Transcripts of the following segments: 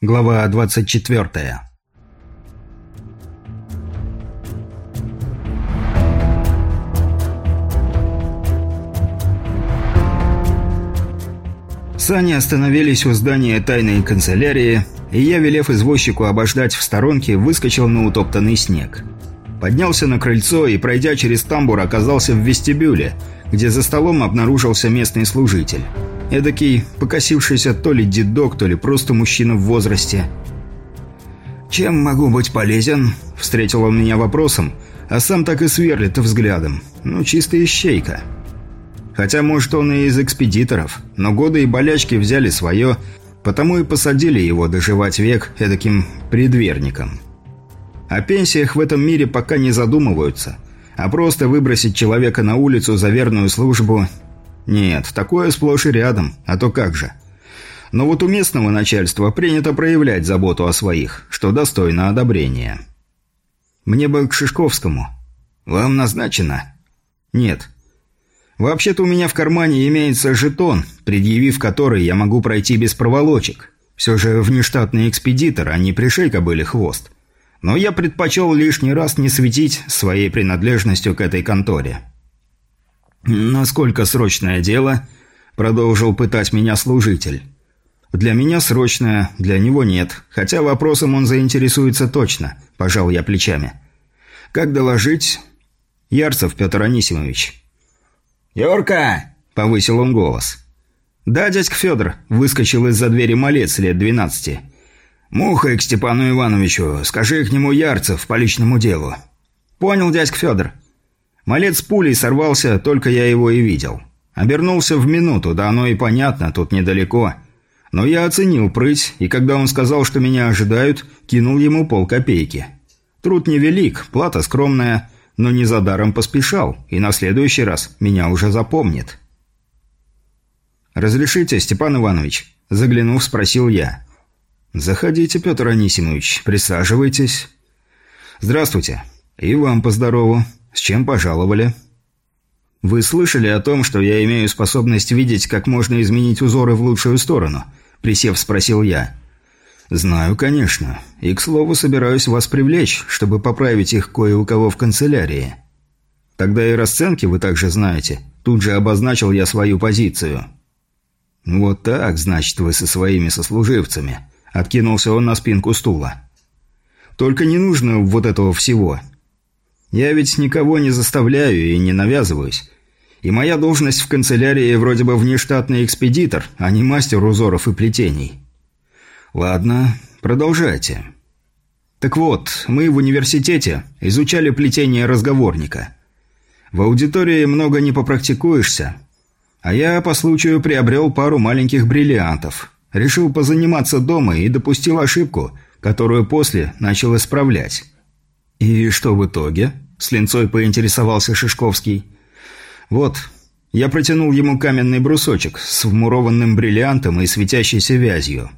Глава 24. Сани остановились у здания тайной канцелярии, и я, велев извозчику обождать в сторонке, выскочил на утоптанный снег. Поднялся на крыльцо и, пройдя через тамбур, оказался в вестибюле, где за столом обнаружился местный служитель. Эдакий покосившийся то ли дедок, то ли просто мужчина в возрасте. «Чем могу быть полезен?» – встретил он меня вопросом, а сам так и сверлит взглядом. Ну, чисто ищейка. Хотя, может, он и из экспедиторов, но годы и болячки взяли свое, потому и посадили его доживать век эдаким предверником. О пенсиях в этом мире пока не задумываются, а просто выбросить человека на улицу за верную службу нет, такое сплошь и рядом, а то как же. Но вот у местного начальства принято проявлять заботу о своих, что достойно одобрения. Мне бы к Шишковскому. Вам назначено? Нет. Вообще-то у меня в кармане имеется жетон, предъявив который я могу пройти без проволочек. Все же внештатный экспедитор, а не пришейка были хвост. Но я предпочел лишний раз не светить своей принадлежностью к этой конторе. «Насколько срочное дело?» – продолжил пытать меня служитель. «Для меня срочное, для него нет, хотя вопросом он заинтересуется точно», – пожал я плечами. «Как доложить?» «Ярцев Петр Анисимович». «Юрка!» – повысил он голос. «Да, дядька Федор», – выскочил из-за двери малец лет двенадцати. «Мухой к Степану Ивановичу, скажи к нему Ярцев по личному делу». «Понял, дядька Федор». Малец пулей сорвался, только я его и видел. Обернулся в минуту, да оно и понятно, тут недалеко. Но я оценил прыть, и когда он сказал, что меня ожидают, кинул ему полкопейки. Труд невелик, плата скромная, но не за даром поспешал, и на следующий раз меня уже запомнит. «Разрешите, Степан Иванович?» – заглянув, спросил я. «Заходите, Петр Анисимович, присаживайтесь». «Здравствуйте. И вам поздорову. «С чем пожаловали?» «Вы слышали о том, что я имею способность видеть, как можно изменить узоры в лучшую сторону?» Присев, спросил я. «Знаю, конечно. И, к слову, собираюсь вас привлечь, чтобы поправить их кое у кого в канцелярии. Тогда и расценки вы также знаете. Тут же обозначил я свою позицию». «Вот так, значит, вы со своими сослуживцами», — откинулся он на спинку стула. «Только не нужно вот этого всего. Я ведь никого не заставляю и не навязываюсь. И моя должность в канцелярии вроде бы внештатный экспедитор, а не мастер узоров и плетений. Ладно, продолжайте. Так вот, мы в университете изучали плетение разговорника. В аудитории много не попрактикуешься. А я по случаю приобрел пару маленьких бриллиантов. Решил позаниматься дома и допустил ошибку, которую после начал исправлять. «И что в итоге?» – с линцой поинтересовался Шишковский. «Вот». Я протянул ему каменный брусочек с вмурованным бриллиантом и светящейся вязью.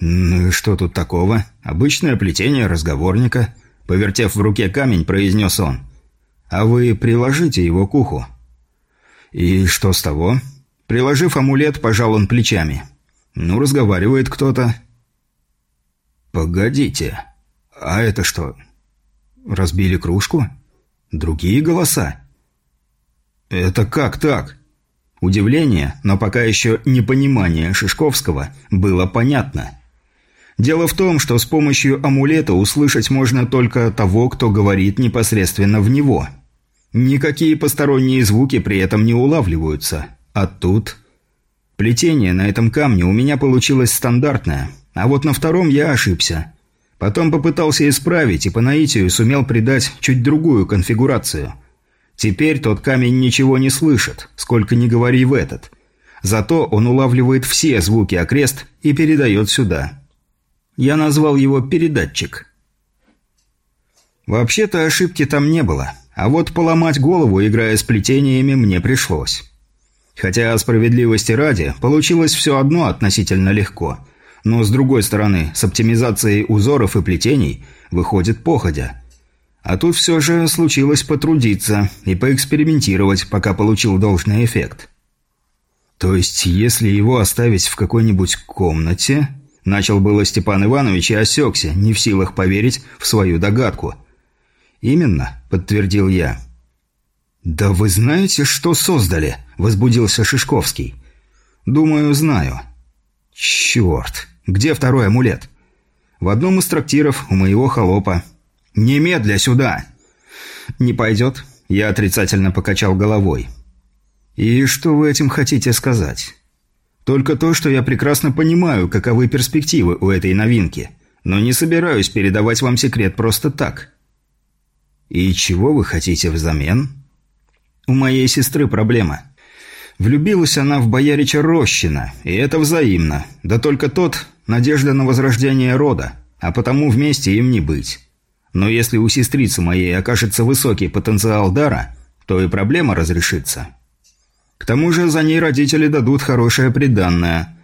«Ну и что тут такого? Обычное плетение разговорника», – повертев в руке камень, произнес он. «А вы приложите его к уху». «И что с того?» Приложив амулет, пожал он плечами. «Ну, разговаривает кто-то». «Погодите», «А это что? Разбили кружку? Другие голоса?» «Это как так?» Удивление, но пока еще непонимание Шишковского было понятно. Дело в том, что с помощью амулета услышать можно только того, кто говорит непосредственно в него. Никакие посторонние звуки при этом не улавливаются. А тут... Плетение на этом камне у меня получилось стандартное, а вот на втором я ошибся. Потом попытался исправить и по наитию сумел придать чуть другую конфигурацию. Теперь тот камень ничего не слышит, сколько ни говори в этот. Зато он улавливает все звуки окрест и передает сюда. Я назвал его «передатчик». Вообще-то ошибки там не было, а вот поломать голову, играя с плетениями, мне пришлось. Хотя, справедливости ради, получилось все одно относительно легко – но с другой стороны, с оптимизацией узоров и плетений выходит походя. А тут все же случилось потрудиться и поэкспериментировать, пока получил должный эффект. То есть, если его оставить в какой-нибудь комнате, Начал было Степан Иванович и осекся, не в силах поверить в свою догадку. «Именно», — подтвердил я. «Да вы знаете, что создали?» — возбудился Шишковский. «Думаю, знаю». «Черт! Где второй амулет?» «В одном из трактиров у моего холопа». «Немедля сюда!» «Не пойдет?» Я отрицательно покачал головой. «И что вы этим хотите сказать?» «Только то, что я прекрасно понимаю, каковы перспективы у этой новинки, но не собираюсь передавать вам секрет просто так». «И чего вы хотите взамен?» «У моей сестры проблема. Влюбилась она в боярича Рощина, и это взаимно. Да только тот – надежда на возрождение рода, а потому вместе им не быть. Но если у сестрицы моей окажется высокий потенциал дара, то и проблема разрешится. К тому же за ней родители дадут хорошее приданное.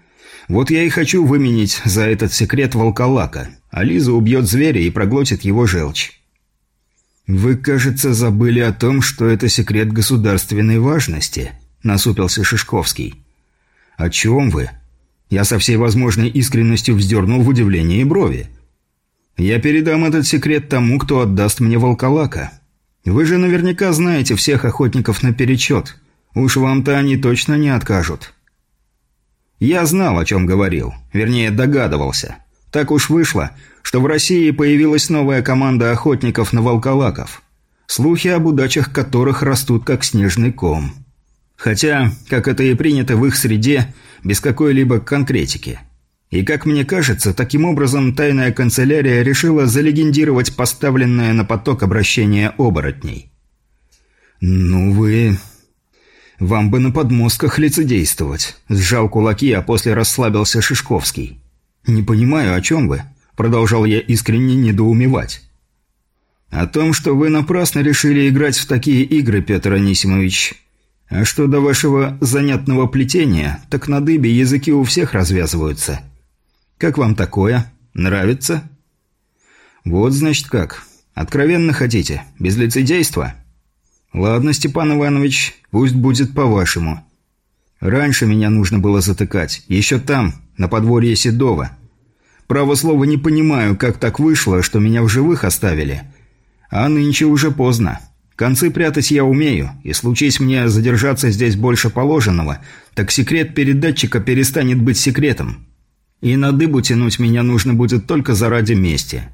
Вот я и хочу выменить за этот секрет волколака, а Лиза убьет зверя и проглотит его желчь. «Вы, кажется, забыли о том, что это секрет государственной важности», – насупился Шишковский. «О чем вы?» Я со всей возможной искренностью вздернул в удивлении брови. Я передам этот секрет тому, кто отдаст мне волколака. Вы же наверняка знаете всех охотников наперечет. Уж вам-то они точно не откажут. Я знал, о чем говорил. Вернее, догадывался. Так уж вышло, что в России появилась новая команда охотников на волколаков. Слухи об удачах которых растут как снежный ком. Хотя, как это и принято в их среде, без какой-либо конкретики – и, как мне кажется, таким образом тайная канцелярия решила залегендировать поставленное на поток обращение оборотней. «Ну вы...» «Вам бы на подмостках лицедействовать», – сжал кулаки, а после расслабился Шишковский. «Не понимаю, о чем вы?» – продолжал я искренне недоумевать. «О том, что вы напрасно решили играть в такие игры, Петр Анисимович. А что до вашего занятного плетения, так на дыбе языки у всех развязываются». Как вам такое? Нравится?» «Вот, значит, как. Откровенно хотите? Без лицедейства?» «Ладно, Степан Иванович, пусть будет по-вашему. Раньше меня нужно было затыкать. Еще там, на подворье Седова. Право слово не понимаю, как так вышло, что меня в живых оставили. А нынче уже поздно. Концы прятать я умею, и случись мне задержаться здесь больше положенного, так секрет передатчика перестанет быть секретом. И на дыбу тянуть меня нужно будет только заради мести.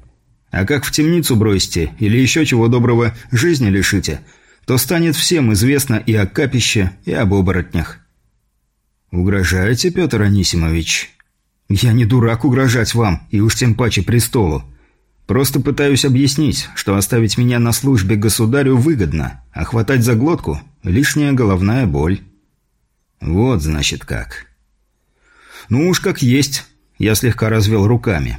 А как в темницу бросите или еще чего доброго жизни лишите, то станет всем известно и о капище, и об оборотнях. «Угрожаете, Петр Анисимович?» «Я не дурак угрожать вам, и уж тем паче престолу. Просто пытаюсь объяснить, что оставить меня на службе государю выгодно, а хватать за глотку – лишняя головная боль». «Вот, значит, как». «Ну уж как есть». Я слегка развел руками.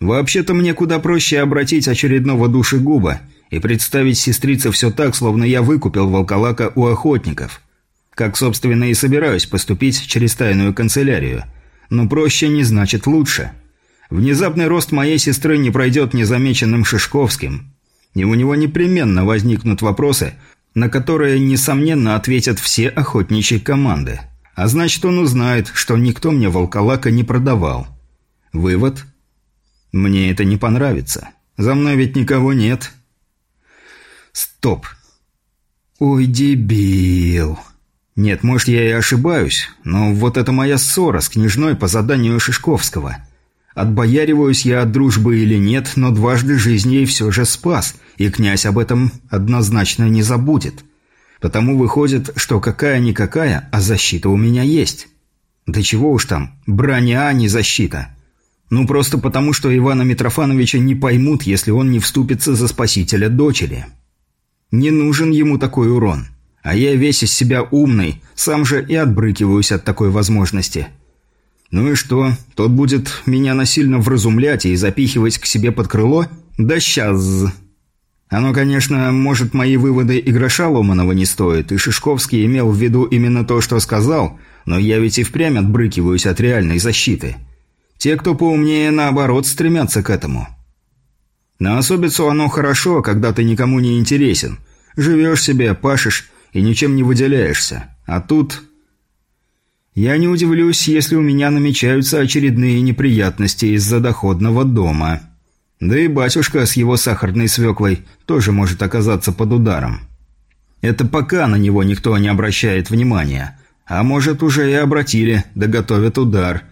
«Вообще-то мне куда проще обратить очередного душегуба и представить сестрице все так, словно я выкупил волколака у охотников. Как, собственно, и собираюсь поступить через тайную канцелярию. Но проще не значит лучше. Внезапный рост моей сестры не пройдет незамеченным Шишковским. И у него непременно возникнут вопросы, на которые, несомненно, ответят все охотничьи команды». А значит, он узнает, что никто мне волколака не продавал. Вывод? Мне это не понравится. За мной ведь никого нет. Стоп. Ой, дебил. Нет, может, я и ошибаюсь, но вот это моя ссора с княжной по заданию Шишковского. Отбояриваюсь я от дружбы или нет, но дважды жизнь ей все же спас, и князь об этом однозначно не забудет. Потому выходит, что какая-никакая, а защита у меня есть. Да чего уж там, броня, а не защита. Ну просто потому, что Ивана Митрофановича не поймут, если он не вступится за спасителя дочери. Не нужен ему такой урон. А я весь из себя умный, сам же и отбрыкиваюсь от такой возможности. Ну и что, тот будет меня насильно вразумлять и запихивать к себе под крыло? Да сейчас... Оно, конечно, может, мои выводы и гроша ломаного не стоит, и Шишковский имел в виду именно то, что сказал, но я ведь и впрямь отбрыкиваюсь от реальной защиты. Те, кто поумнее, наоборот, стремятся к этому. На особицу оно хорошо, когда ты никому не интересен. Живешь себе, пашешь и ничем не выделяешься. А тут... Я не удивлюсь, если у меня намечаются очередные неприятности из-за доходного дома. Да и батюшка с его сахарной свеклой тоже может оказаться под ударом. Это пока на него никто не обращает внимания. А может, уже и обратили, да готовят удар.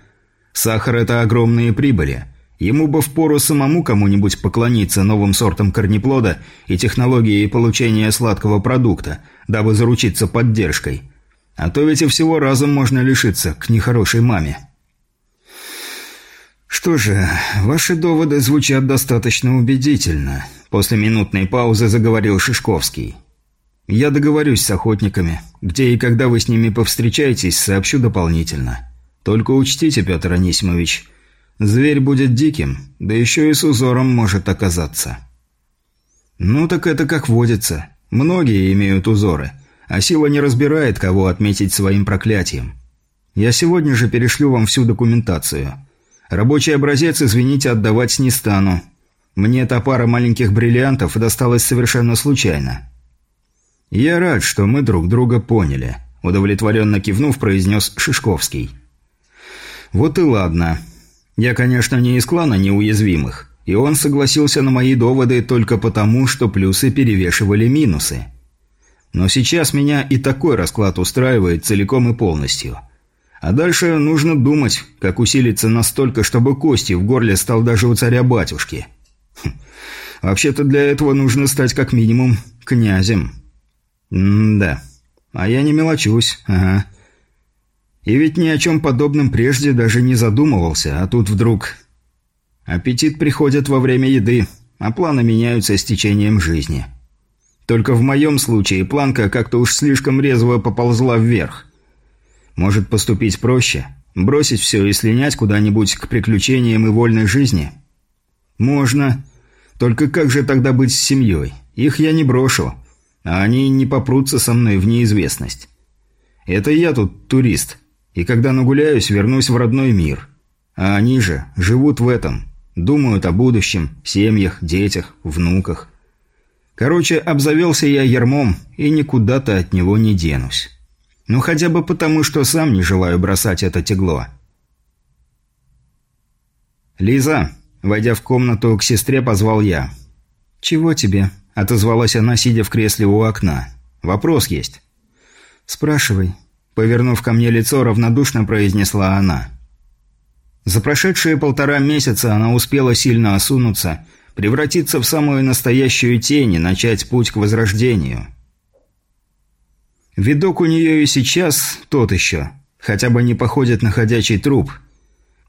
Сахар – это огромные прибыли. Ему бы впору самому кому-нибудь поклониться новым сортам корнеплода и технологией получения сладкого продукта, дабы заручиться поддержкой – а то ведь и всего разом можно лишиться к нехорошей маме. Что же, ваши доводы звучат достаточно убедительно. После минутной паузы заговорил Шишковский. Я договорюсь с охотниками. Где и когда вы с ними повстречаетесь, сообщу дополнительно. Только учтите, Петр Анисимович, зверь будет диким, да еще и с узором может оказаться. Ну так это как водится. Многие имеют узоры – а сила не разбирает, кого отметить своим проклятием. Я сегодня же перешлю вам всю документацию. Рабочий образец, извините, отдавать не стану. Мне эта пара маленьких бриллиантов досталась совершенно случайно. Я рад, что мы друг друга поняли, удовлетворенно кивнув, произнес Шишковский. Вот и ладно. Я, конечно, не из клана неуязвимых, и он согласился на мои доводы только потому, что плюсы перевешивали минусы. Но сейчас меня и такой расклад устраивает целиком и полностью. А дальше нужно думать, как усилиться настолько, чтобы кости в горле стал даже у царя-батюшки. Хм. Вообще-то для этого нужно стать как минимум князем. М-да. А я не мелочусь, ага. И ведь ни о чем подобном прежде даже не задумывался, а тут вдруг... Аппетит приходит во время еды, а планы меняются с течением жизни. Только в моем случае планка как-то уж слишком резво поползла вверх. Может поступить проще? Бросить все и слинять куда-нибудь к приключениям и вольной жизни? Можно. Только как же тогда быть с семьей? Их я не брошу. А они не попрутся со мной в неизвестность. Это я тут турист. И когда нагуляюсь, вернусь в родной мир. А они же живут в этом. Думают о будущем, семьях, детях, внуках. Короче, обзавелся я ермом и никуда-то от него не денусь. Ну, хотя бы потому, что сам не желаю бросать это тегло. «Лиза!» Войдя в комнату, к сестре позвал я. «Чего тебе?» – отозвалась она, сидя в кресле у окна. «Вопрос есть». «Спрашивай». Повернув ко мне лицо, равнодушно произнесла она. За прошедшие полтора месяца она успела сильно осунуться – превратиться в самую настоящую тень и начать путь к возрождению. Видок у нее и сейчас тот еще, хотя бы не походит на ходячий труп.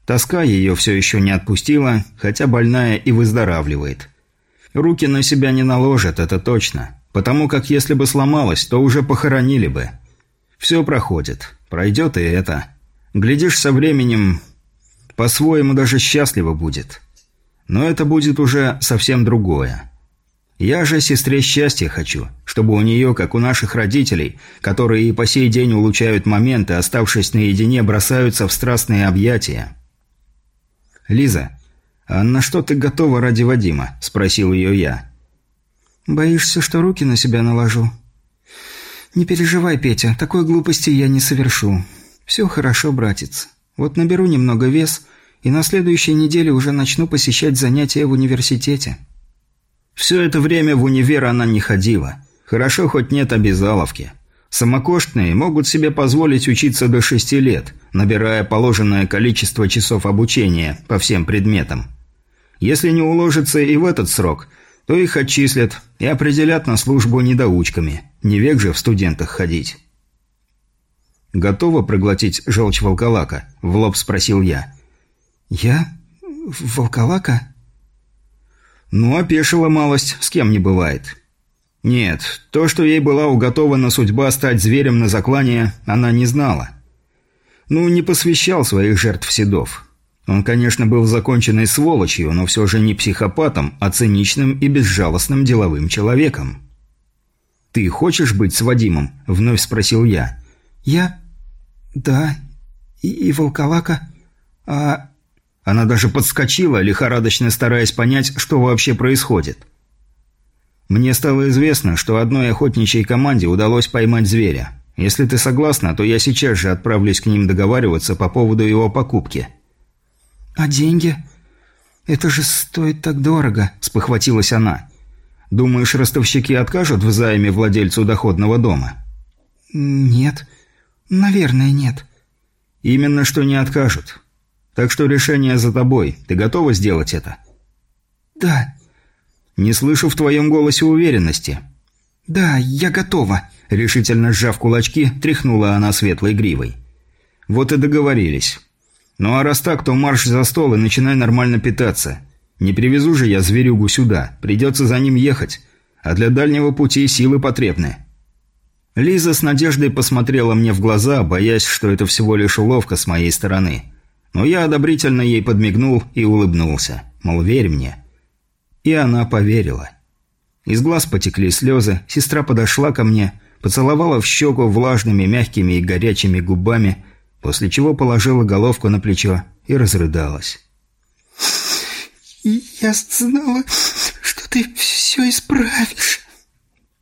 Тоска ее все еще не отпустила, хотя больная и выздоравливает. Руки на себя не наложат, это точно, потому как если бы сломалась, то уже похоронили бы. Все проходит, пройдет и это. Глядишь, со временем по-своему даже счастливо будет. Но это будет уже совсем другое. Я же сестре счастья хочу, чтобы у нее, как у наших родителей, которые и по сей день улучшают моменты, оставшись наедине, бросаются в страстные объятия. «Лиза, а на что ты готова ради Вадима?» – спросил ее я. «Боишься, что руки на себя наложу?» «Не переживай, Петя, такой глупости я не совершу. Все хорошо, братец. Вот наберу немного вес – и на следующей неделе уже начну посещать занятия в университете. Все это время в универ она не ходила. Хорошо, хоть нет обязаловки. Самокошные могут себе позволить учиться до шести лет, набирая положенное количество часов обучения по всем предметам. Если не уложится и в этот срок, то их отчислят и определят на службу недоучками. Не век же в студентах ходить. «Готова проглотить желчь волколака?» – в лоб спросил я. «Я? Волковака?» «Ну, опешила малость, с кем не бывает». Нет, то, что ей была уготована судьба стать зверем на заклание, она не знала. Ну, не посвящал своих жертв Седов. Он, конечно, был законченной сволочью, но все же не психопатом, а циничным и безжалостным деловым человеком. «Ты хочешь быть с Вадимом?» – вновь спросил я. «Я? Да. И, и Волковака. А она даже подскочила, лихорадочно стараясь понять, что вообще происходит. Мне стало известно, что одной охотничьей команде удалось поймать зверя. Если ты согласна, то я сейчас же отправлюсь к ним договариваться по поводу его покупки». «А деньги? Это же стоит так дорого», – спохватилась она. «Думаешь, ростовщики откажут в займе владельцу доходного дома?» «Нет. Наверное, нет». «Именно что не откажут. Так что решение за тобой. Ты готова сделать это?» «Да». «Не слышу в твоем голосе уверенности». «Да, я готова», – решительно сжав кулачки, тряхнула она светлой гривой. «Вот и договорились. Ну а раз так, то марш за стол и начинай нормально питаться. Не привезу же я зверюгу сюда, придется за ним ехать, а для дальнего пути силы потребны». Лиза с надеждой посмотрела мне в глаза, боясь, что это всего лишь уловка с моей стороны. Но я одобрительно ей подмигнул и улыбнулся, мол, верь мне. И она поверила. Из глаз потекли слезы, сестра подошла ко мне, поцеловала в щеку влажными, мягкими и горячими губами, после чего положила головку на плечо и разрыдалась. «Я знала, что ты все исправишь».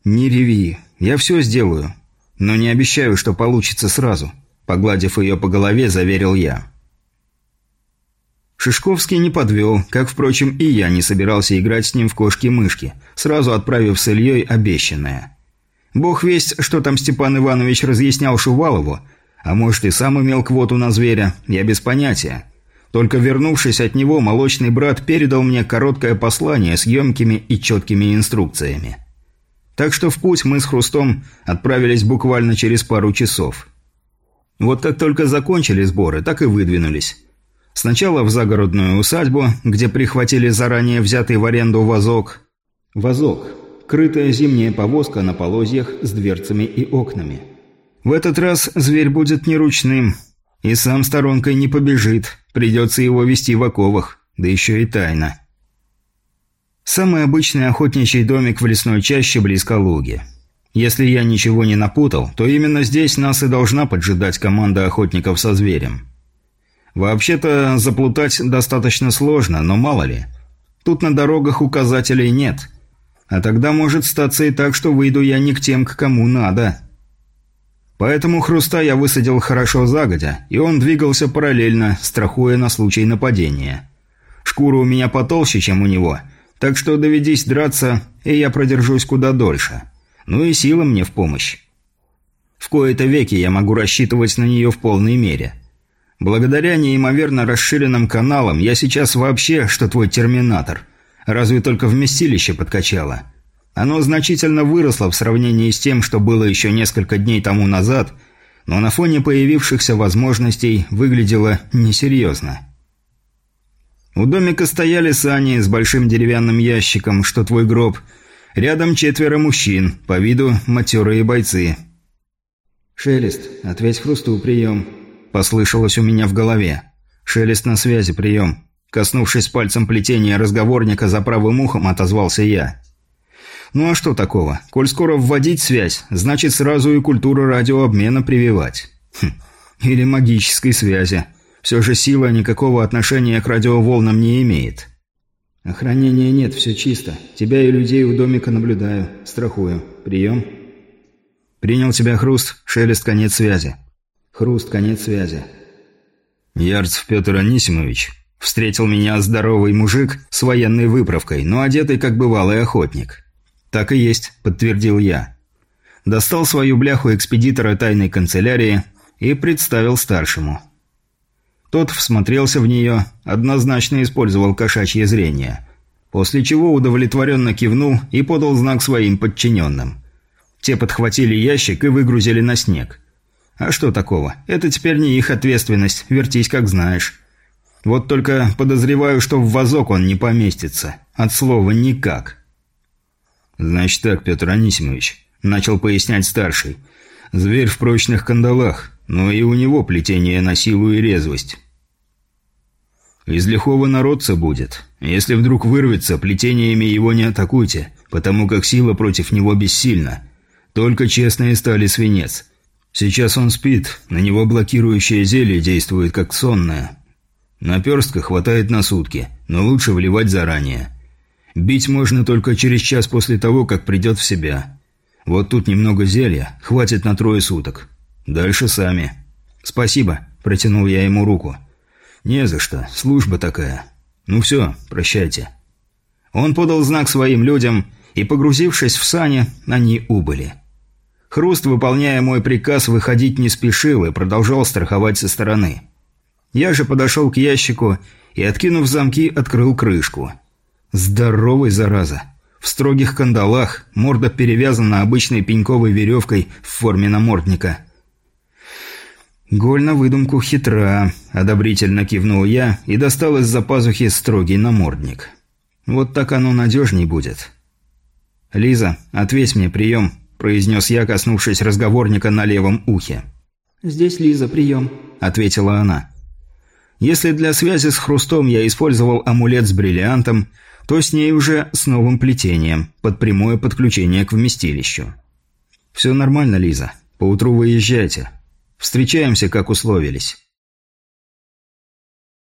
«Не реви, я все сделаю, но не обещаю, что получится сразу», погладив ее по голове, заверил я. Шишковский не подвел, как, впрочем, и я не собирался играть с ним в кошки-мышки, сразу отправив с Ильей обещанное. Бог весть, что там Степан Иванович разъяснял Шувалову, а может и сам имел квоту на зверя, я без понятия. Только вернувшись от него, молочный брат передал мне короткое послание с емкими и четкими инструкциями. Так что в путь мы с Хрустом отправились буквально через пару часов. Вот как только закончили сборы, так и выдвинулись. Сначала в загородную усадьбу, где прихватили заранее взятый в аренду вазок. Вазок – крытая зимняя повозка на полозьях с дверцами и окнами. В этот раз зверь будет не ручным, и сам сторонкой не побежит, придется его вести в оковах, да еще и тайно. Самый обычный охотничий домик в лесной чаще близко луги. Если я ничего не напутал, то именно здесь нас и должна поджидать команда охотников со зверем. Вообще-то заплутать достаточно сложно, но мало ли. Тут на дорогах указателей нет. А тогда может статься и так, что выйду я не к тем, к кому надо. Поэтому Хруста я высадил хорошо загодя, и он двигался параллельно, страхуя на случай нападения. Шкура у меня потолще, чем у него, так что доведись драться, и я продержусь куда дольше. Ну и сила мне в помощь. В кои-то веки я могу рассчитывать на нее в полной мере. Благодаря неимоверно расширенным каналам я сейчас вообще, что твой терминатор. Разве только вместилище подкачало. Оно значительно выросло в сравнении с тем, что было еще несколько дней тому назад, но на фоне появившихся возможностей выглядело несерьезно. У домика стояли сани с большим деревянным ящиком, что твой гроб. Рядом четверо мужчин, по виду матерые бойцы. «Шелест, ответь Хрусту, прием», Послышалось у меня в голове. Шелест на связи, прием. Коснувшись пальцем плетения разговорника за правым ухом, отозвался я. Ну а что такого? Коль скоро вводить связь, значит сразу и культуру радиообмена прививать. Хм. Или магической связи. Все же сила никакого отношения к радиоволнам не имеет. Охранения нет, все чисто. Тебя и людей у домика наблюдаю. Страхую. Прием. Принял тебя хруст, шелест, конец связи. Хруст, конец связи. Ярцев Петр Анисимович встретил меня здоровый мужик с военной выправкой, но одетый как бывалый охотник. «Так и есть», – подтвердил я. Достал свою бляху экспедитора тайной канцелярии и представил старшему. Тот всмотрелся в нее, однозначно использовал кошачье зрение, после чего удовлетворенно кивнул и подал знак своим подчиненным. Те подхватили ящик и выгрузили на снег. А что такого? Это теперь не их ответственность, вертись как знаешь. Вот только подозреваю, что в вазок он не поместится. От слова «никак». «Значит так, Петр Анисимович», – начал пояснять старший. «Зверь в прочных кандалах, но и у него плетение на силу и резвость». «Из лихого народца будет. Если вдруг вырвется, плетениями его не атакуйте, потому как сила против него бессильна. Только честные стали свинец. Сейчас он спит, на него блокирующее зелье действует как сонное. Наперстка хватает на сутки, но лучше вливать заранее. Бить можно только через час после того, как придет в себя. Вот тут немного зелья, хватит на трое суток. Дальше сами». «Спасибо», – протянул я ему руку. «Не за что, служба такая. Ну все, прощайте». Он подал знак своим людям, и, погрузившись в сани, они убыли. Хруст, выполняя мой приказ, выходить не спешил и продолжал страховать со стороны. Я же подошел к ящику и, откинув замки, открыл крышку. Здоровый, зараза. В строгих кандалах, морда перевязана обычной пеньковой веревкой в форме намордника. «Голь на выдумку хитра», – одобрительно кивнул я и достал из-за пазухи строгий намордник. «Вот так оно надежней будет». «Лиза, ответь мне прием», – произнес я, коснувшись разговорника на левом ухе. «Здесь Лиза, прием», – ответила она. Если для связи с Хрустом я использовал амулет с бриллиантом, то с ней уже с новым плетением, под прямое подключение к вместилищу. «Все нормально, Лиза. Поутру выезжайте. Встречаемся, как условились».